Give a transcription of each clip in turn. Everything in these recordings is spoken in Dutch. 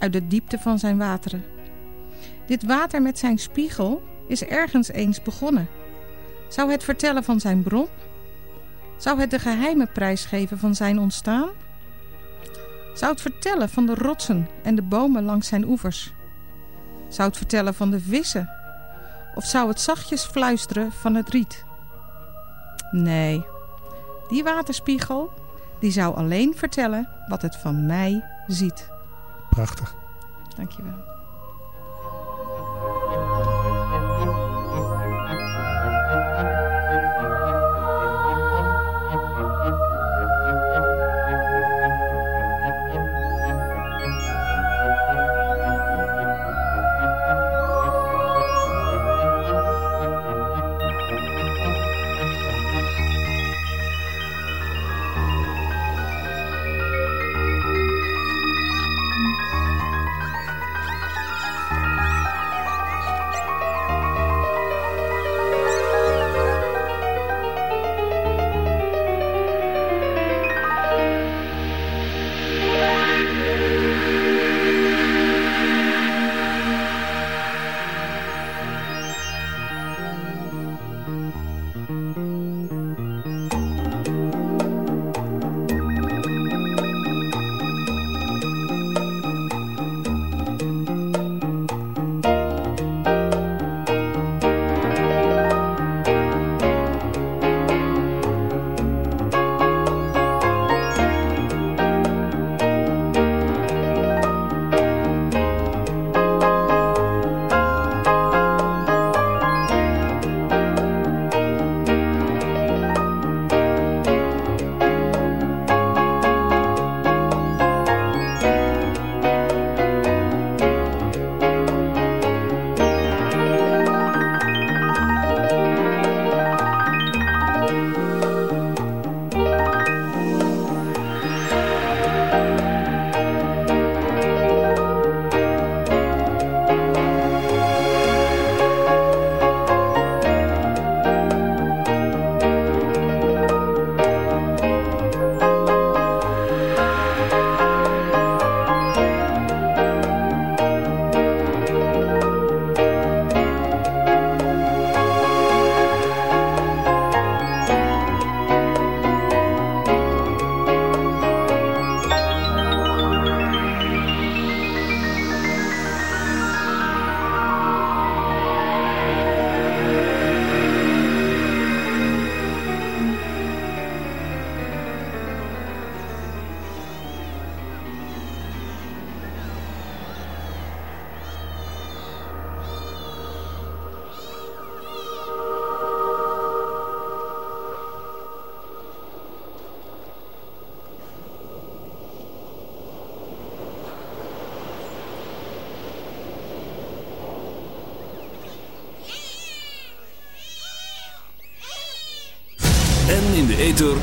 uit de diepte van zijn wateren. Dit water met zijn spiegel is ergens eens begonnen. Zou het vertellen van zijn bron? Zou het de geheime prijs geven van zijn ontstaan? Zou het vertellen van de rotsen en de bomen langs zijn oevers? Zou het vertellen van de vissen? Of zou het zachtjes fluisteren van het riet? Nee, die waterspiegel die zou alleen vertellen wat het van mij ziet. Prachtig. Dankjewel.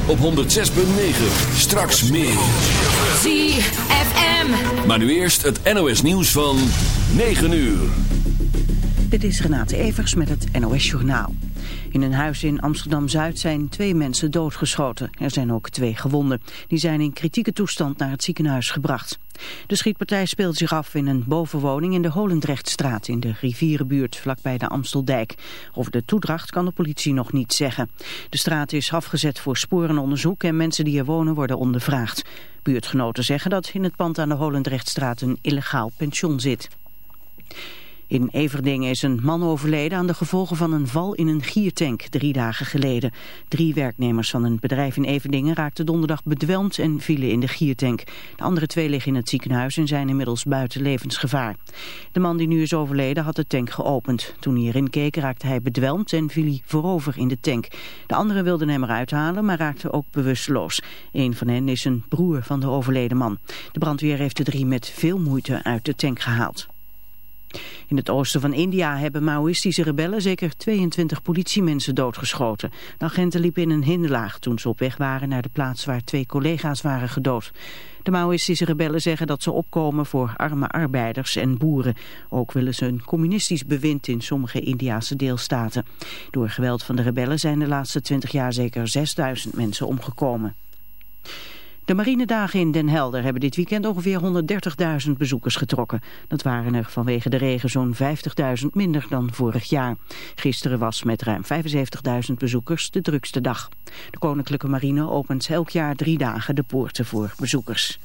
Op 106.9. Straks meer. ZFM. Maar nu eerst het NOS nieuws van 9 uur. Dit is Renate Evers met het NOS Journaal. In een huis in Amsterdam-Zuid zijn twee mensen doodgeschoten. Er zijn ook twee gewonden. Die zijn in kritieke toestand naar het ziekenhuis gebracht. De schietpartij speelt zich af in een bovenwoning in de Holendrechtstraat in de rivierenbuurt vlakbij de Amsteldijk. Over de toedracht kan de politie nog niet zeggen. De straat is afgezet voor sporenonderzoek en mensen die er wonen worden ondervraagd. Buurtgenoten zeggen dat in het pand aan de Holendrechtstraat een illegaal pension zit. In Everdingen is een man overleden aan de gevolgen van een val in een giertank drie dagen geleden. Drie werknemers van een bedrijf in Everdingen raakten donderdag bedwelmd en vielen in de giertank. De andere twee liggen in het ziekenhuis en zijn inmiddels buiten levensgevaar. De man die nu is overleden had de tank geopend. Toen hij erin keek raakte hij bedwelmd en viel hij voorover in de tank. De anderen wilden hem eruit halen, maar raakten ook bewusteloos. Een van hen is een broer van de overleden man. De brandweer heeft de drie met veel moeite uit de tank gehaald. In het oosten van India hebben Maoïstische rebellen zeker 22 politiemensen doodgeschoten. De agenten liepen in een hinderlaag toen ze op weg waren naar de plaats waar twee collega's waren gedood. De Maoïstische rebellen zeggen dat ze opkomen voor arme arbeiders en boeren. Ook willen ze een communistisch bewind in sommige Indiase deelstaten. Door geweld van de rebellen zijn de laatste 20 jaar zeker 6000 mensen omgekomen. De marinedagen in Den Helder hebben dit weekend ongeveer 130.000 bezoekers getrokken. Dat waren er vanwege de regen zo'n 50.000 minder dan vorig jaar. Gisteren was met ruim 75.000 bezoekers de drukste dag. De Koninklijke Marine opent elk jaar drie dagen de poorten voor bezoekers.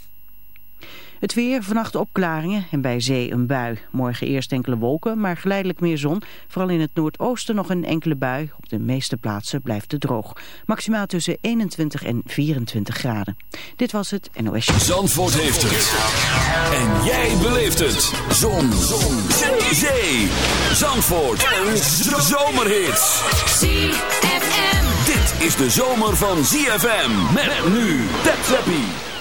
Het weer, vannacht opklaringen en bij zee een bui. Morgen eerst enkele wolken, maar geleidelijk meer zon. Vooral in het noordoosten nog een enkele bui. Op de meeste plaatsen blijft het droog. Maximaal tussen 21 en 24 graden. Dit was het NOS. Zandvoort heeft het. En jij beleeft het. Zon. zon. Zee. Zandvoort. Een zomerhit. ZFM. Dit is de zomer van ZFM. Met nu. Tap Tappie.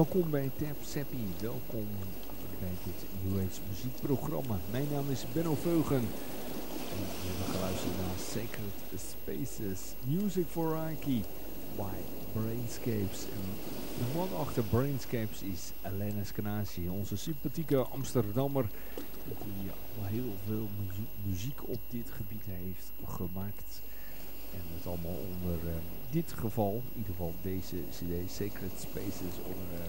Welkom bij Tap Seppi, welkom bij dit New muziekprogramma. Mijn naam is Benno Veugen en we hebben geluisterd naar Sacred Spaces, Music for Reiki, by Brainscapes. En de man achter Brainscapes is Elena Scanasi, onze sympathieke Amsterdammer die al heel veel muziek op dit gebied heeft gemaakt. En het allemaal onder uh, dit geval, in ieder geval deze cd, Sacred Spaces, onder uh,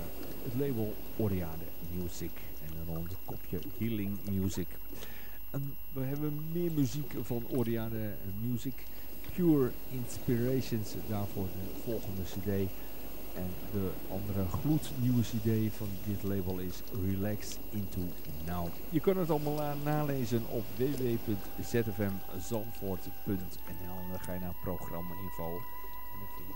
het label Oriade Music. En dan onder het kopje Healing Music. En we hebben meer muziek van Oriade Music. Pure Inspirations, daarvoor de volgende cd. En de andere gloednieuwe cd van dit label is Relax Into Now. Je kan het allemaal nalezen op www.zfmzandvoort.nl dan ga je naar programma info. En dan vind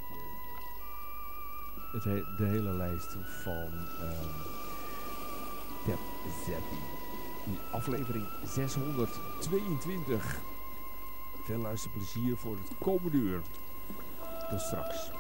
je het de hele lijst van um, Tap Zappi. Aflevering 622. Veel luisterplezier voor het komende uur. Tot straks.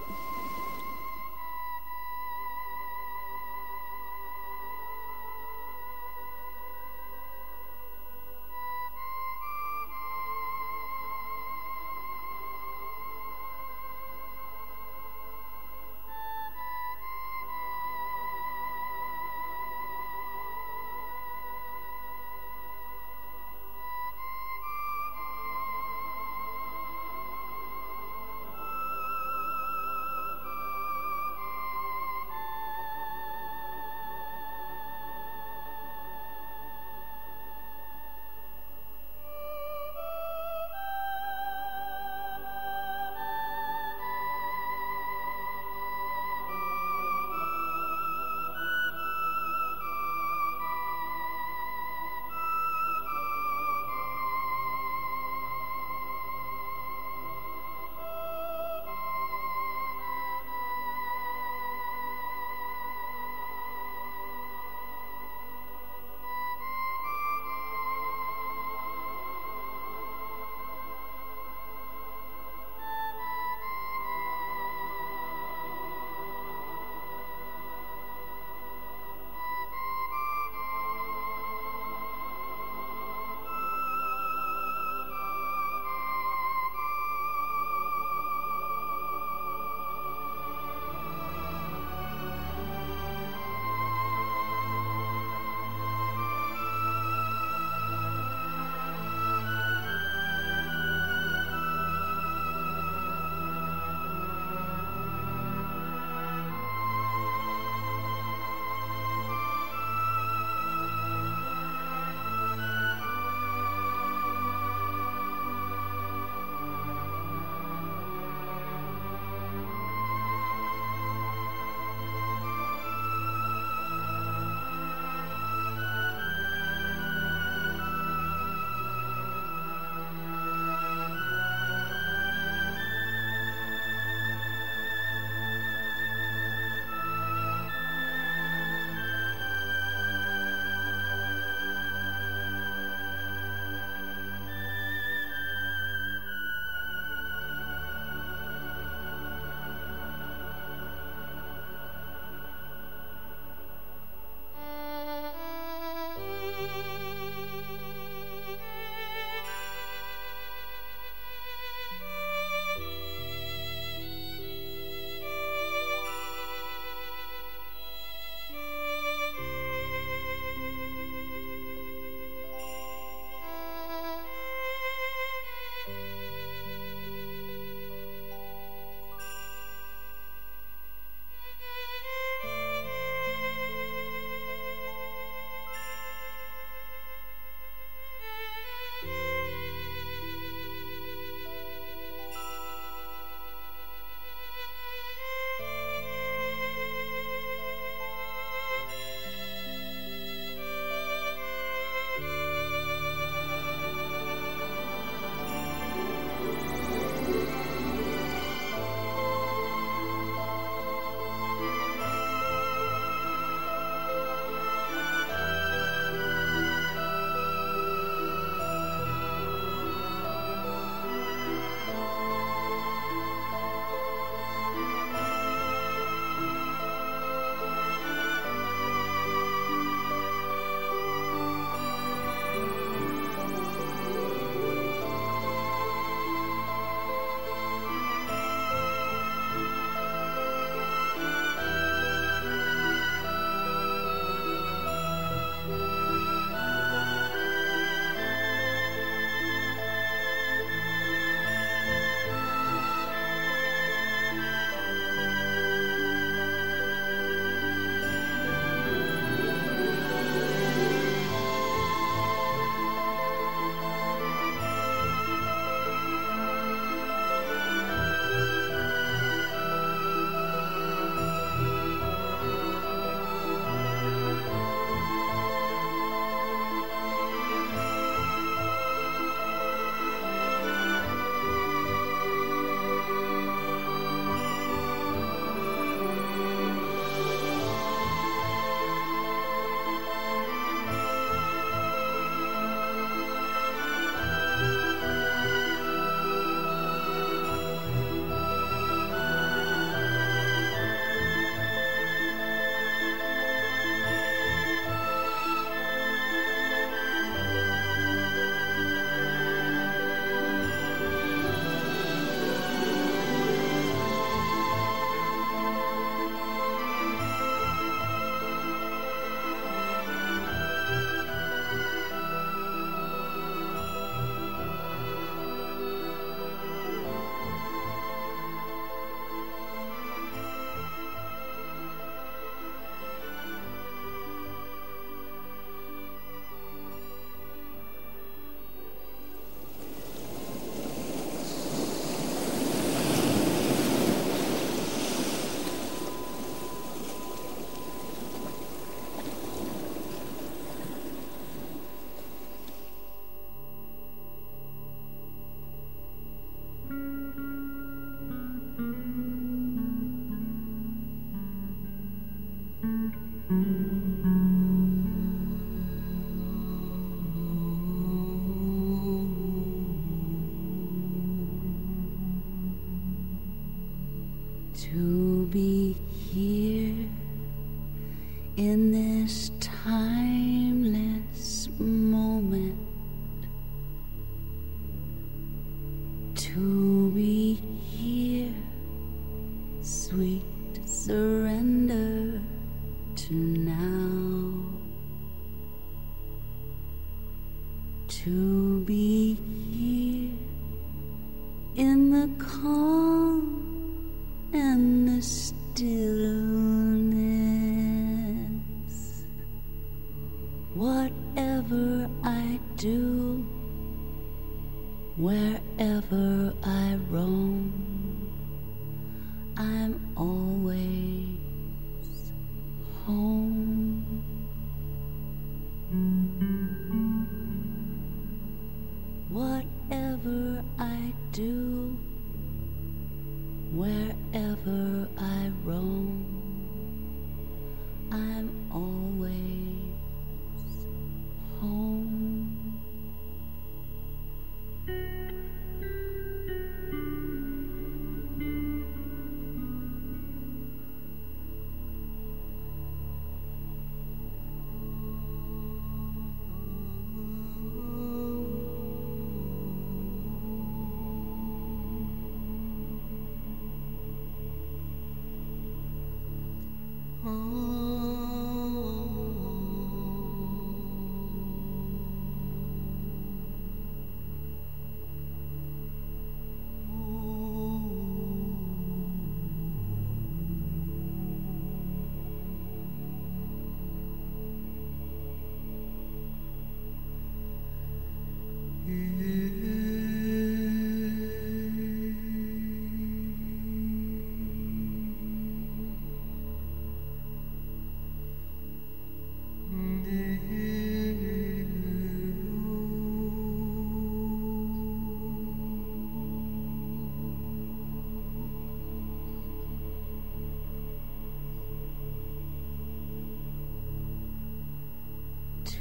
Mm-hmm.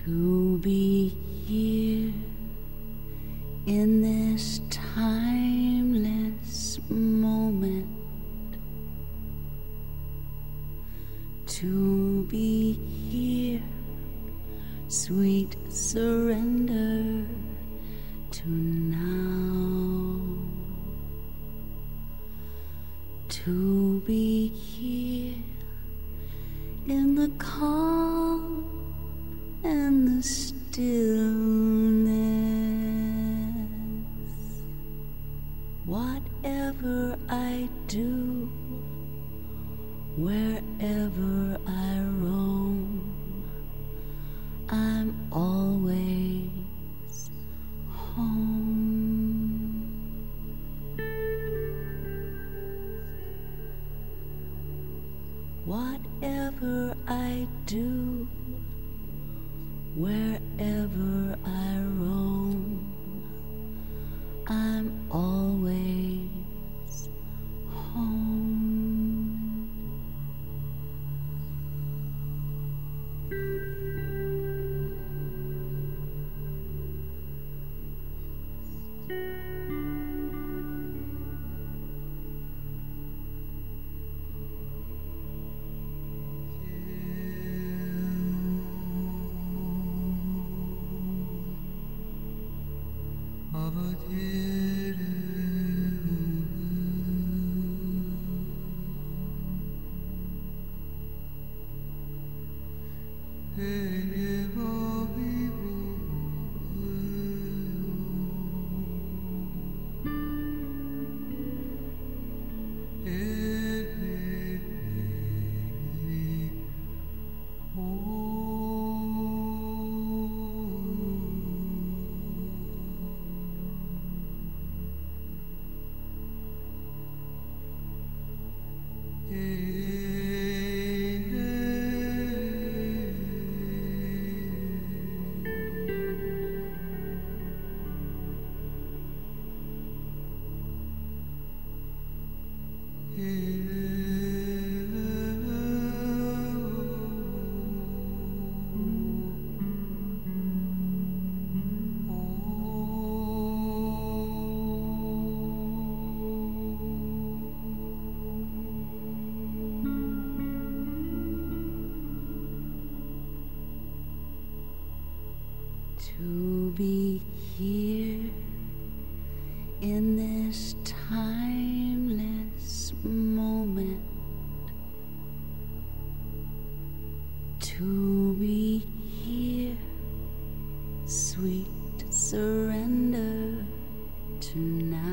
two oh tonight.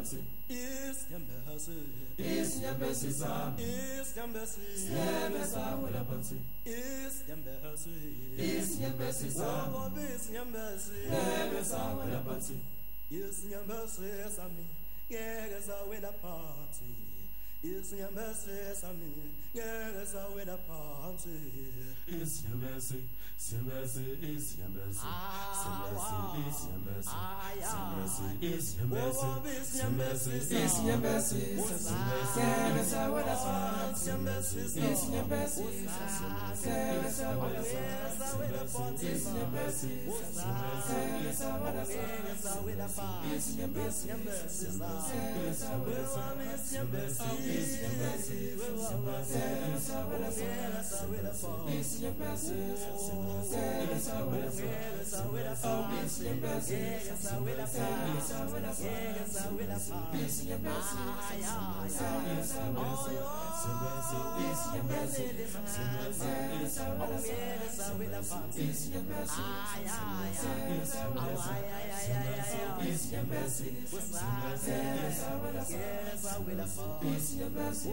party. Is yambasi. Is yambasi sa. Is yambasi. Yambasa wala party. Is yambasi. Is yambasi sa. Is yambasi. Yambasa wala party. Oh, is yambasi sa mi. Yambasa wala party. It's your mercy, it's on me. Yeah, it's a way to pass It's your mercy, it's your mercy, it's your mercy. It's your mercy, it's your mercy. It's your mercy, it's your mercy. It's your mercy, yeah, it's a way to pass It's your mercy, it's your mercy. Yeah, it's a your mercy, it's your mercy. It's your mercy, It's your mercy, it's your mercy. It's in Oh, it's in your presence. That is how your mercy.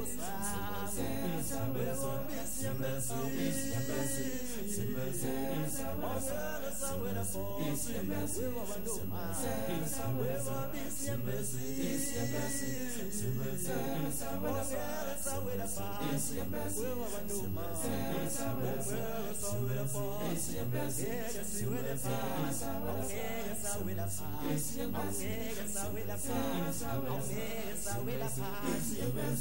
It's your mercy.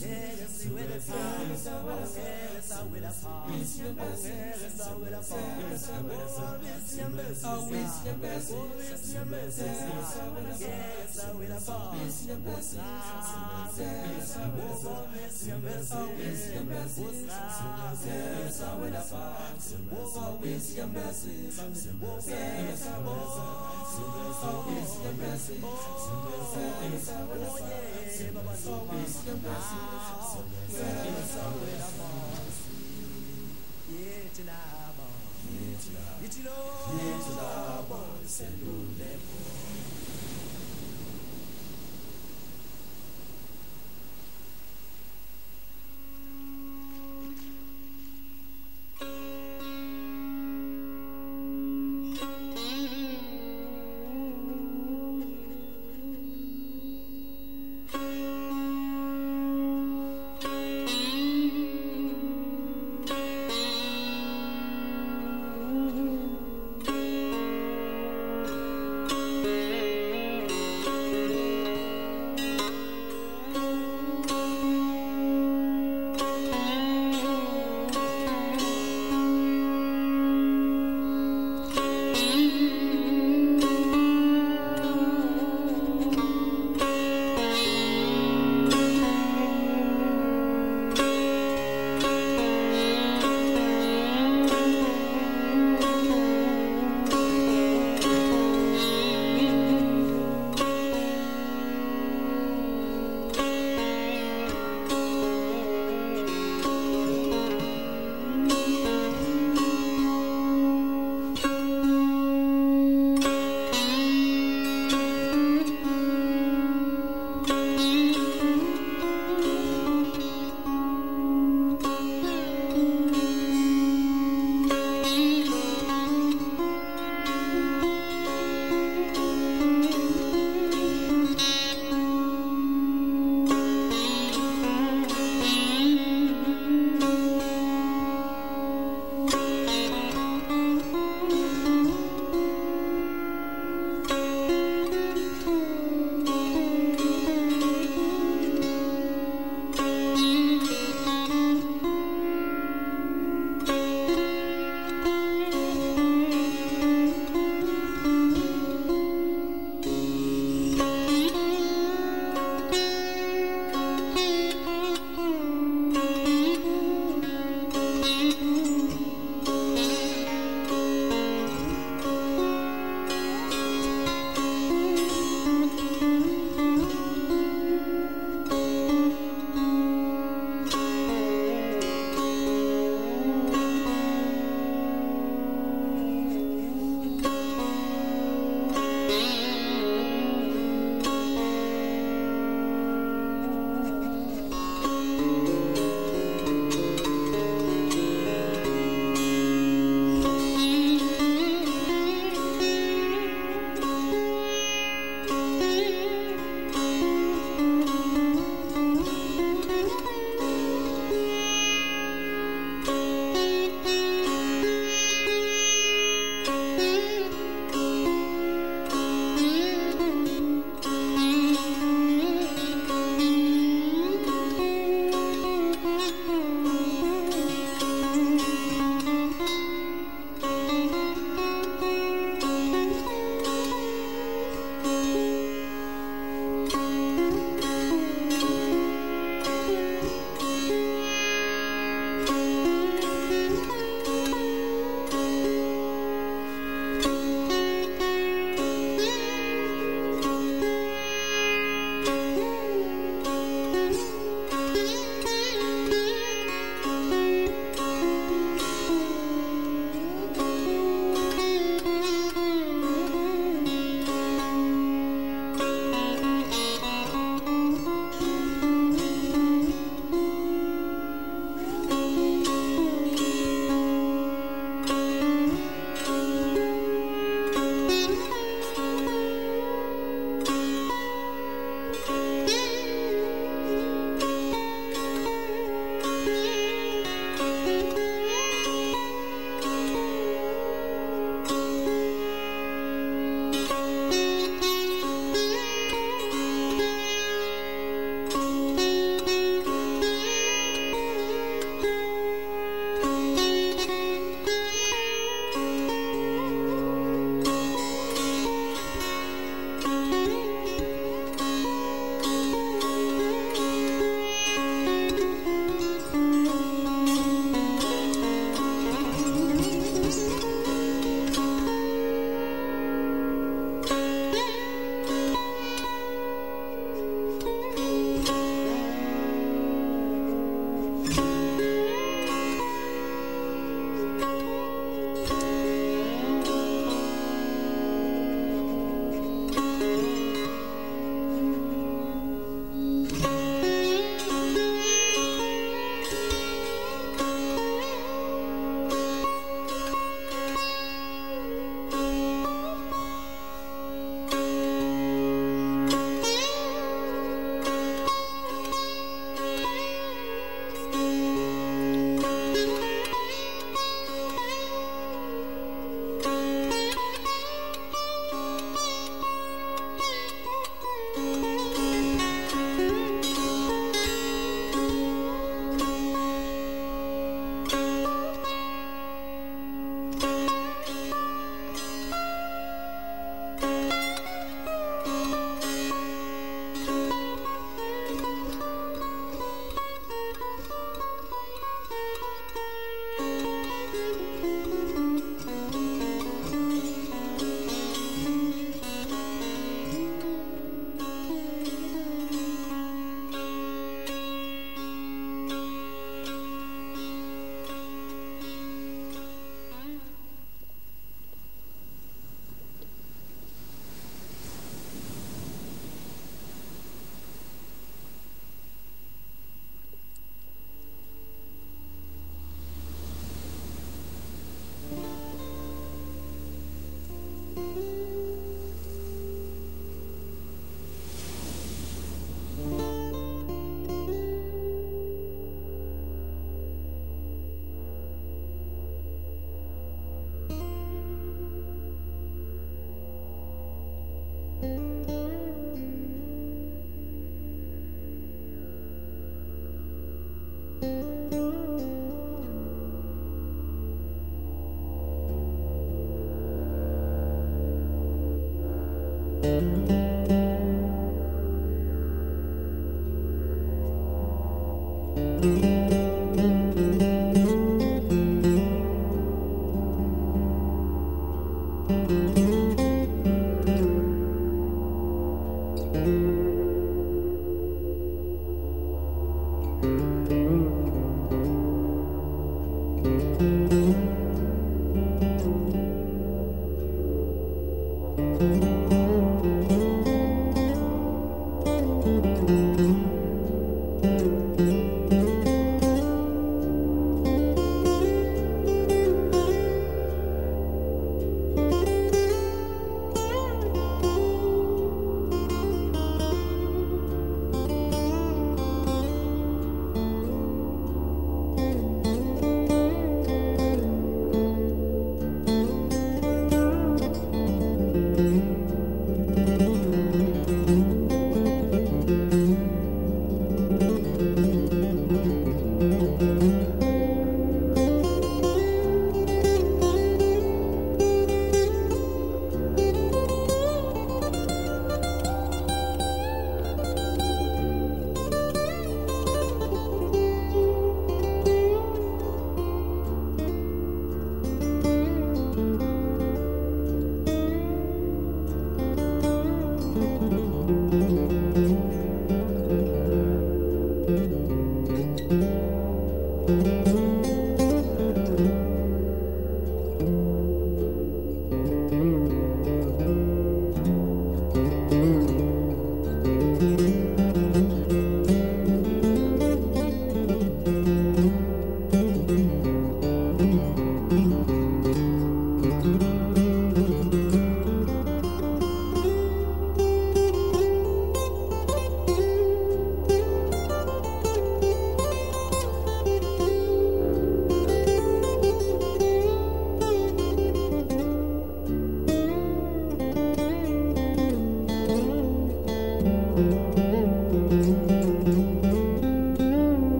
Oh, yeah. It's love, it's love, it's love,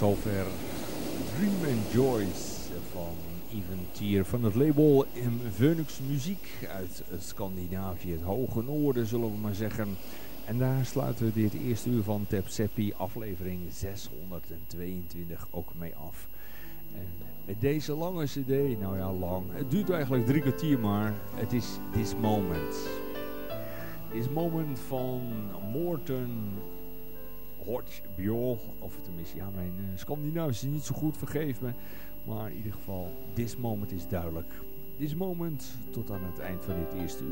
zover Dream and Joyce van Even Tier van het label in Phoenix Muziek uit Scandinavië, het hoge noorden zullen we maar zeggen. En daar sluiten we dit eerste uur van Seppi aflevering 622 ook mee af. En met deze lange cd, nou ja lang, het duurt eigenlijk drie kwartier maar, het is This Moment. This Moment van Morten Hortbjörl, of tenminste, ja mijn uh, Scandinavisch is niet zo goed, vergeef me. Maar in ieder geval, This Moment is duidelijk. This Moment tot aan het eind van dit eerste uur.